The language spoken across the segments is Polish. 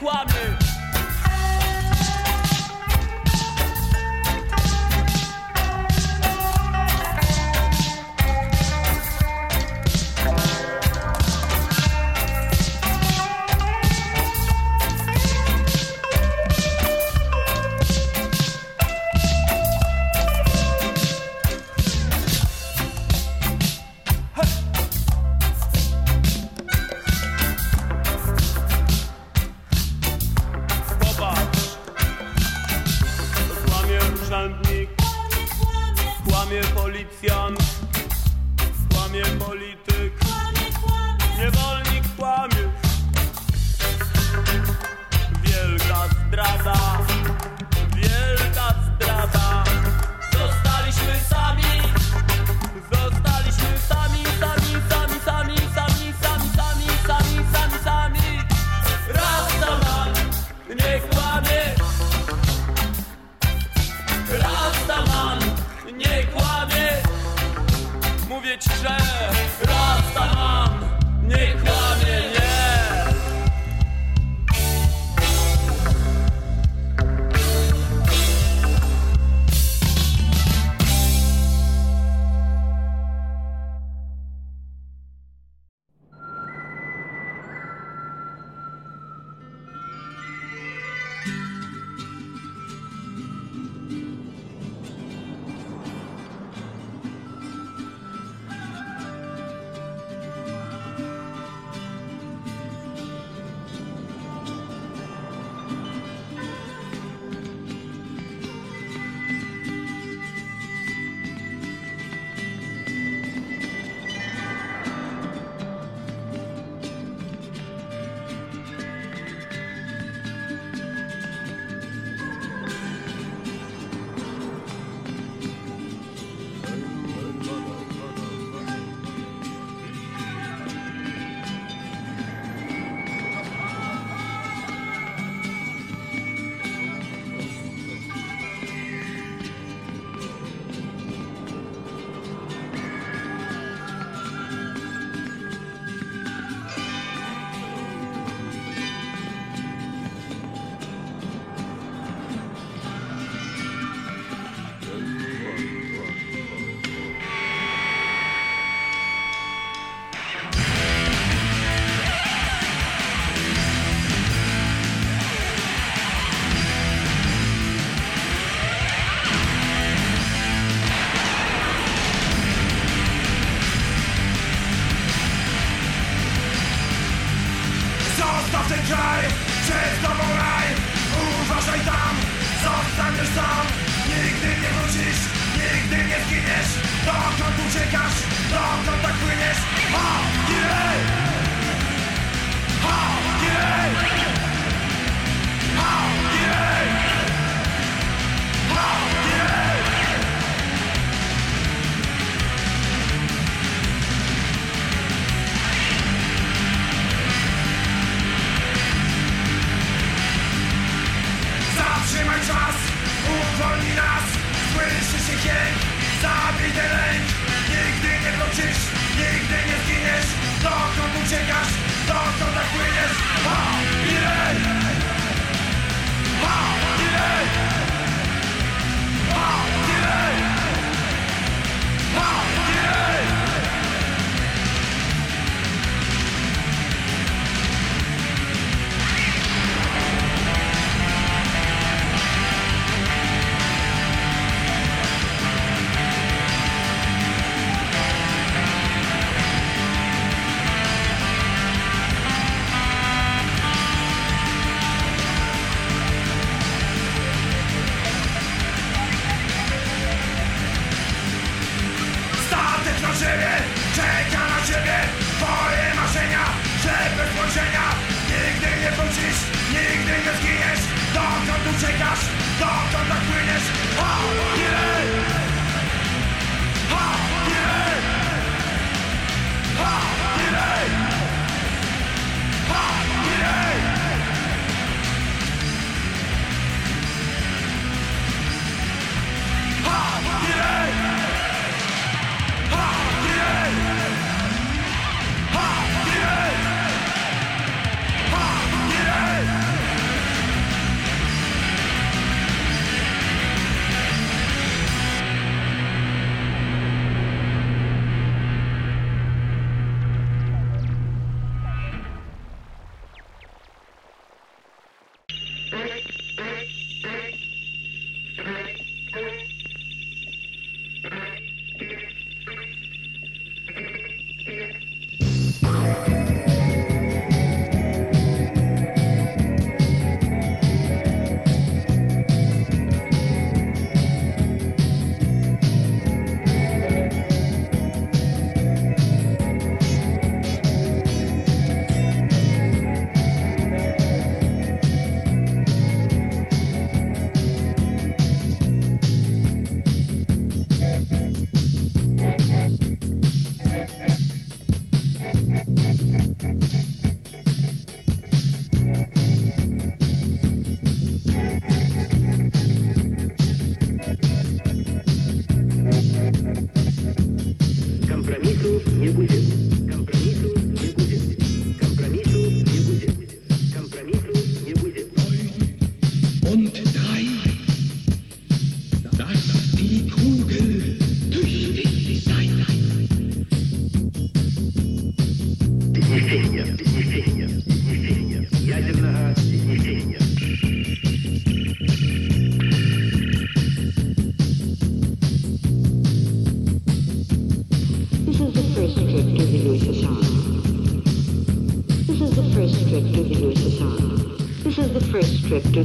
quoi mieux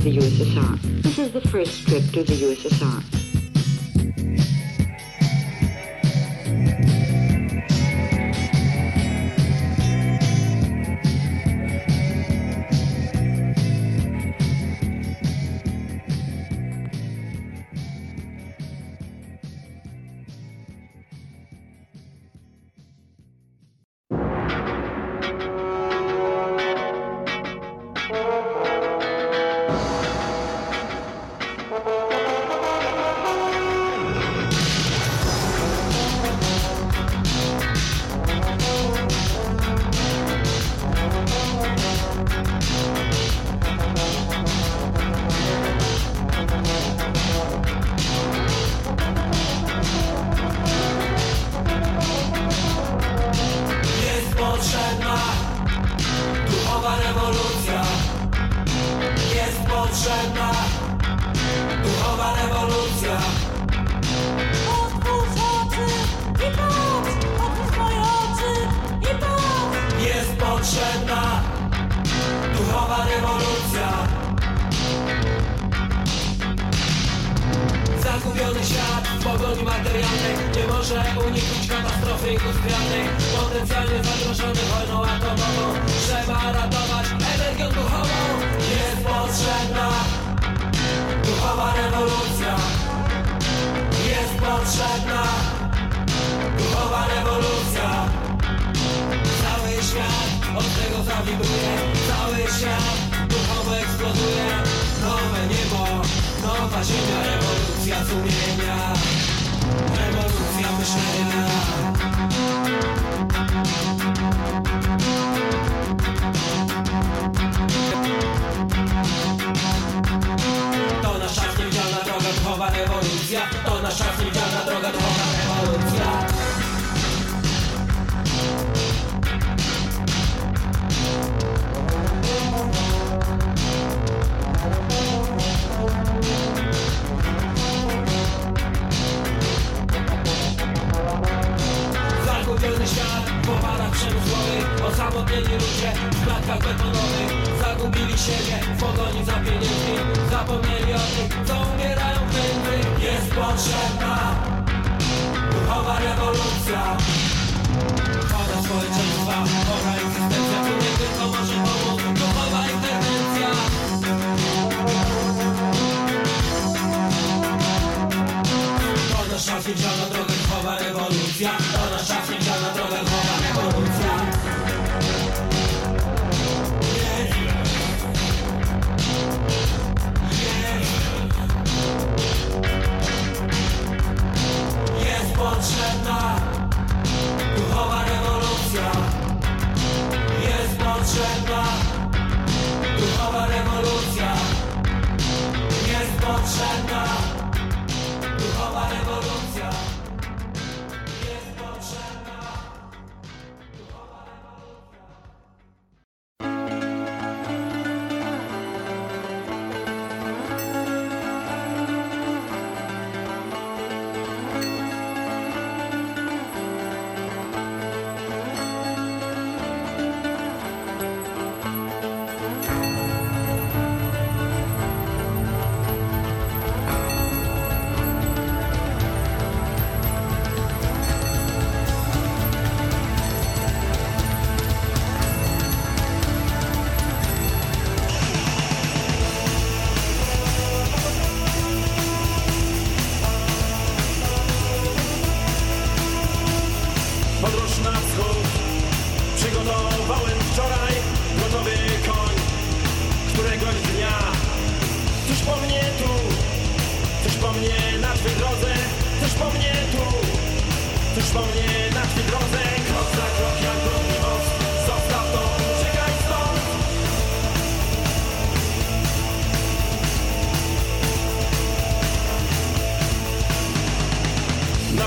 the USSR. This is the first trip to the USSR.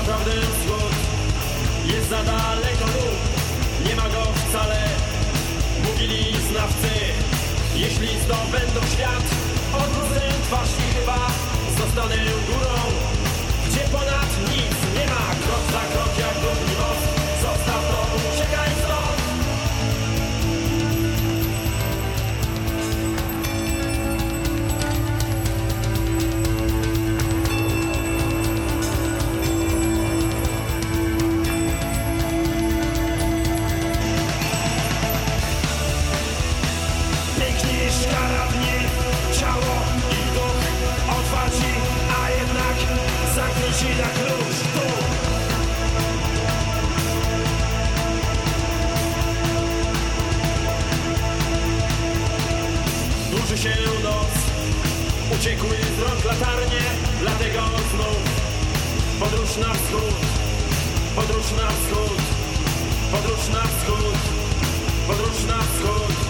Naprawdę wschód jest za daleko lub nie ma go wcale. Mówili znawcy, jeśli zdobędą świat Odwrócę twarz i chyba zostanę górą. Uciekły z rąk latarnie, dlatego znów Podróż na wschód, podróż na wschód Podróż na wschód, podróż na wschód.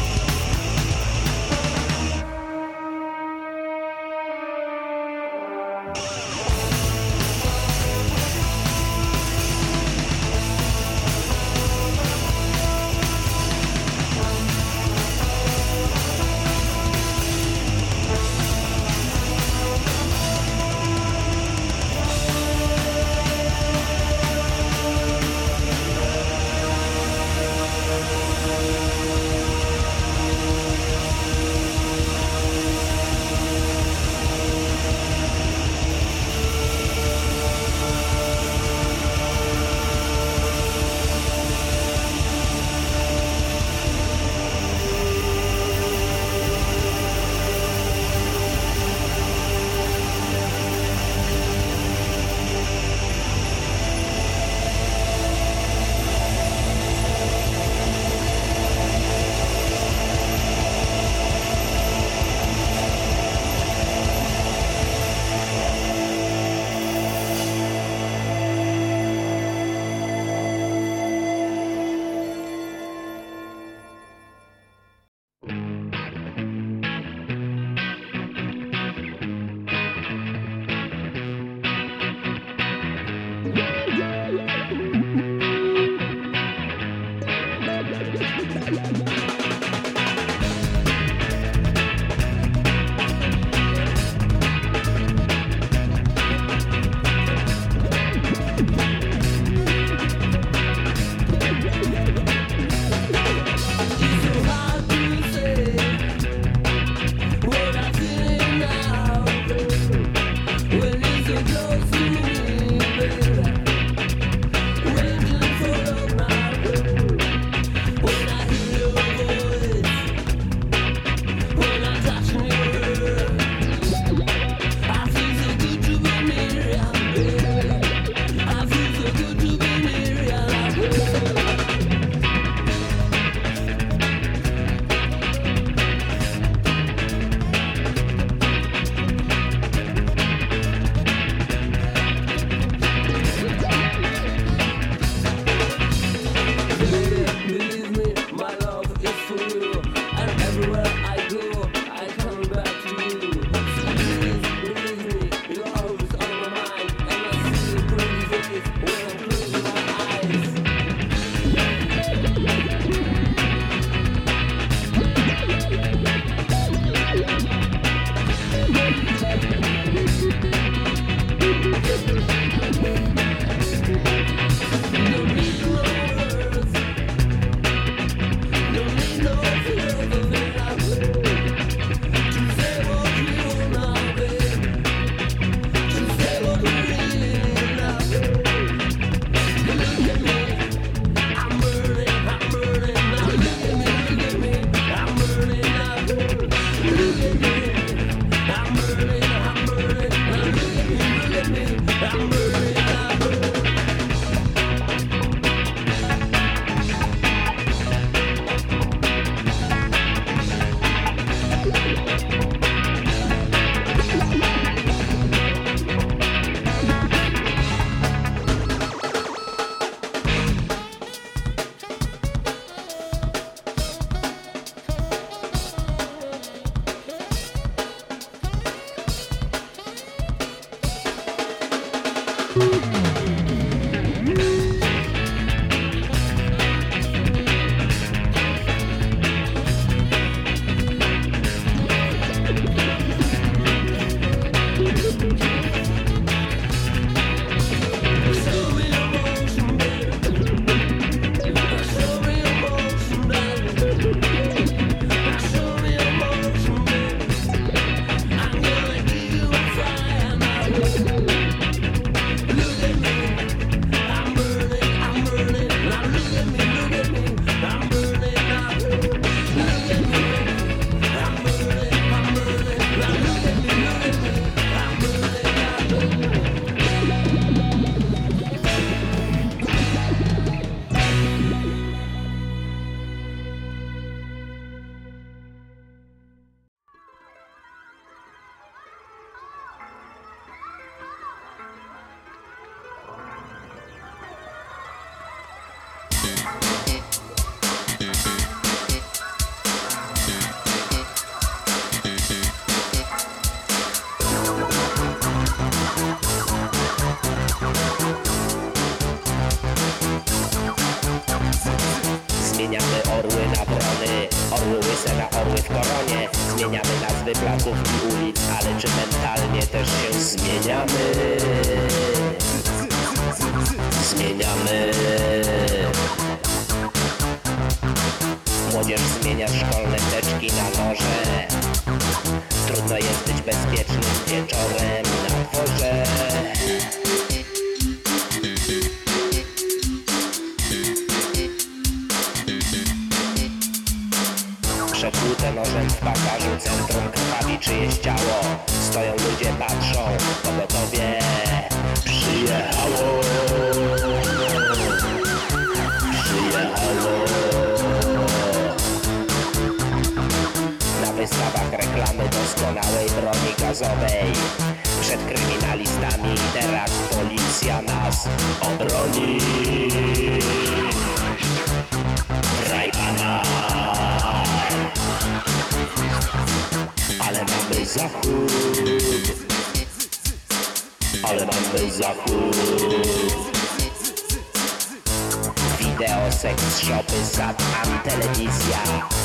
Wideo, seks, shopy, Satan, telewizja.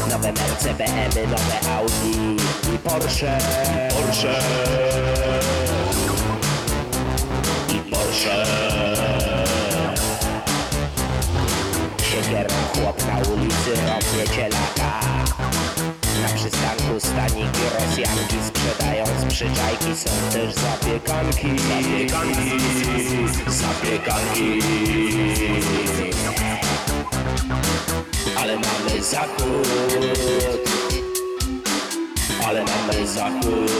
Nowe Merce, BM, nowe Audi. I Porsche. Porsche. I Porsche. Siekierą chłop na ulicy rąbnie cielaka Na przystanku staniki Rosjanki Sprzedając przyczajki. Są też zapiekanki. Zapiekanki. Zapiekanki Ale mamy zachód Ale mamy zachód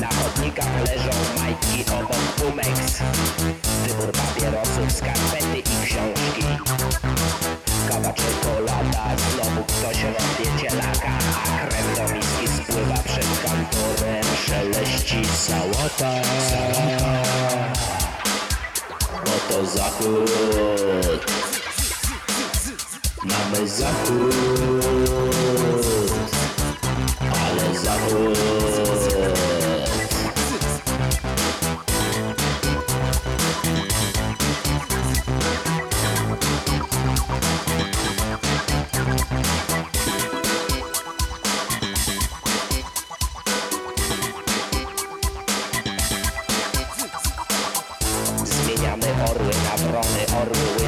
Na chodnikach leżą majtki obok Pumex. Wybór papierosów, skarpety i książki. Kawa, czekolada, znowu ktoś robi cielaka A krew do miski spływa przed kantorem. Szeleści sałata Oto zachód. Mamy zachód. Ale zachód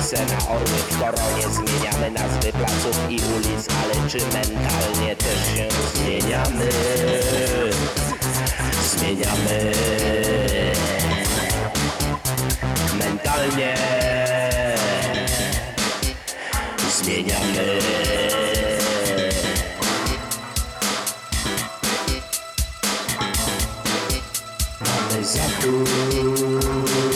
łyse na orły w koronie Zmieniamy nazwy placów i ulic, ale czy mentalnie też się zmieniamy? Zmieniamy. Mentalnie Zmieniamy. Mamy zachód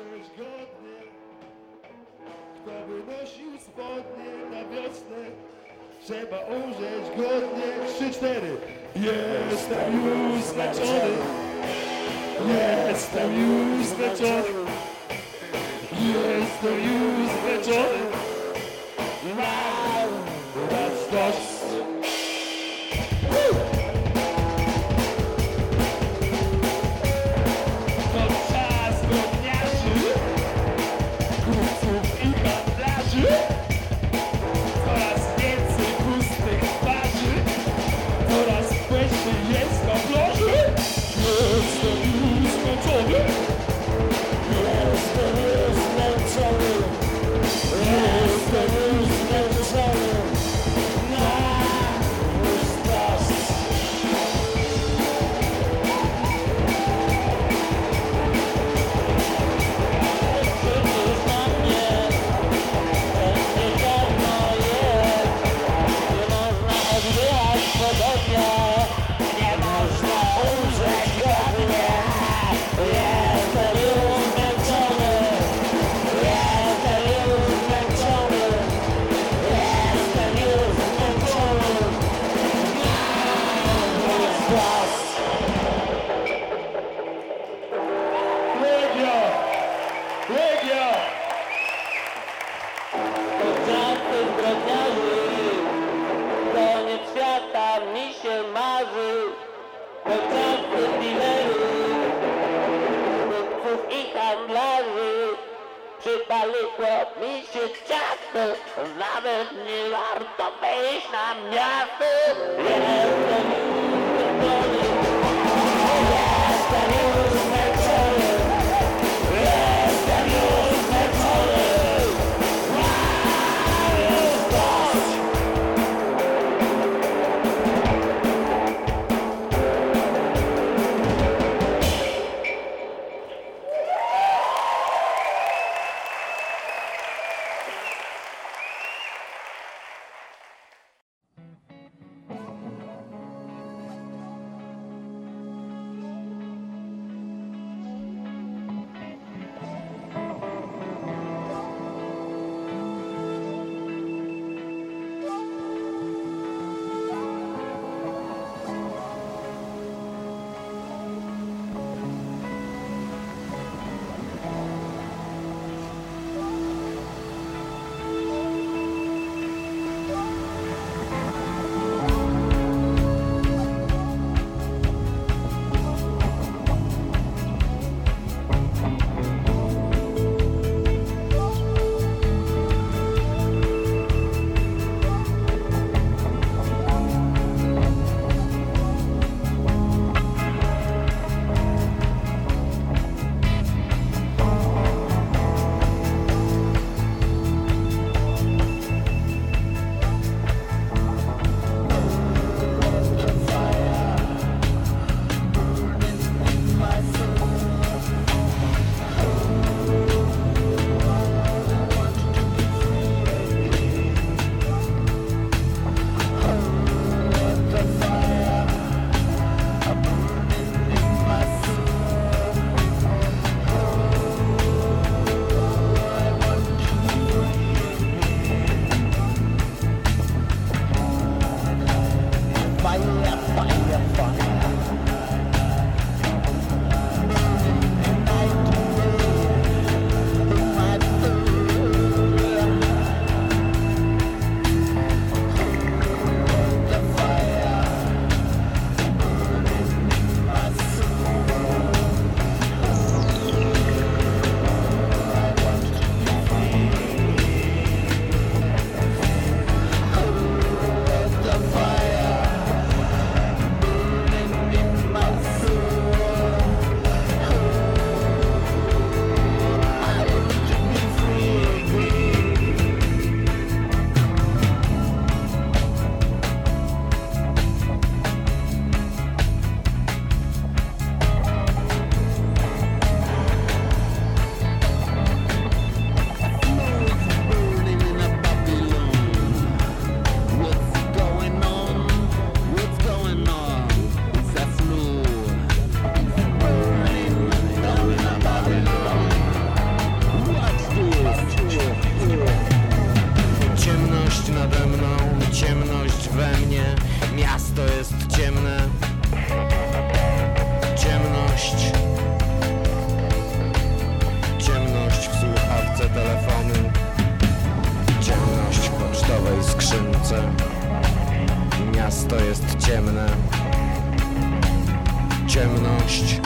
umrzeć godnie Kto by nosił spodnie na wiosnę Trzeba umrzeć godnie. Trzy, cztery. Jestem już zmęczony. Jestem już zmęczony. Jestem już zmęczony. Mam Yahweh. ciemne ciemność.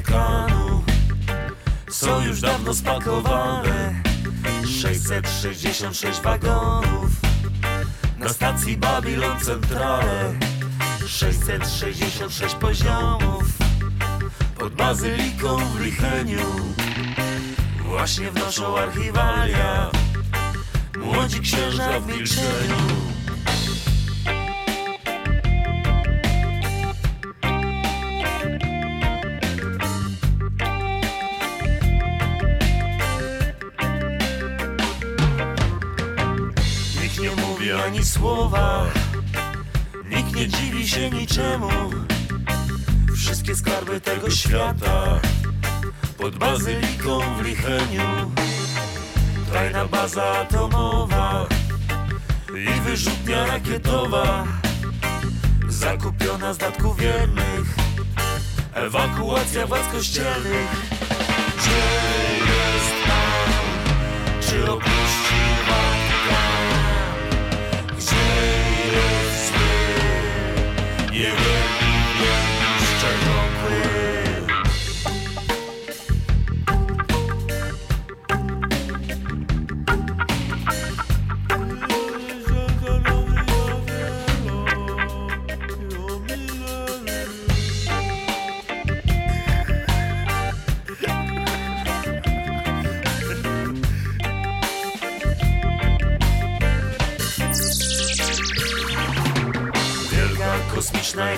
Amerykanów są już dawno spakowane. 666 wagonów na stacji Babylon Centrale. 666 poziomów pod bazyliką w Licheniu Właśnie wnoszą archiwalia młodzi księża w milczeniu. słowa. Nikt nie dziwi się niczemu. Wszystkie skarby tego świata Pod bazyliką w Licheniu Tajna baza atomowa I wyrzutnia rakietowa Zakupiona z datków wiernych. Ewakuacja władz kościelnych. Czy jest tam? Czy ok you.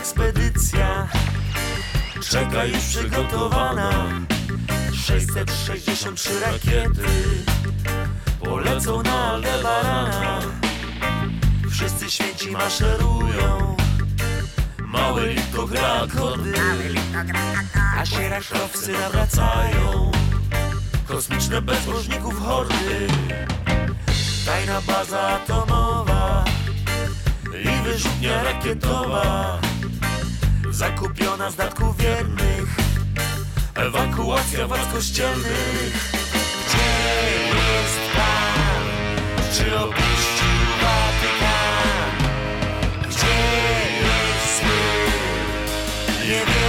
ekspedycja. Czeka już przygotowana. 663 rakiety Polecą na Aldebarana. Wszyscy święci maszerują. Małe litko gra akordy. A sieraszkowcy nawracają. Kosmiczne bezbożników hordy. Tajna baza atomowa i wyrzutnia rakietowa. Zakupiona z datków wiernych Ewakuacja władz kościelnych Gdzie jest Pan? Czy opuścił Watykan? Gdzie jest sły? Niewierni biegli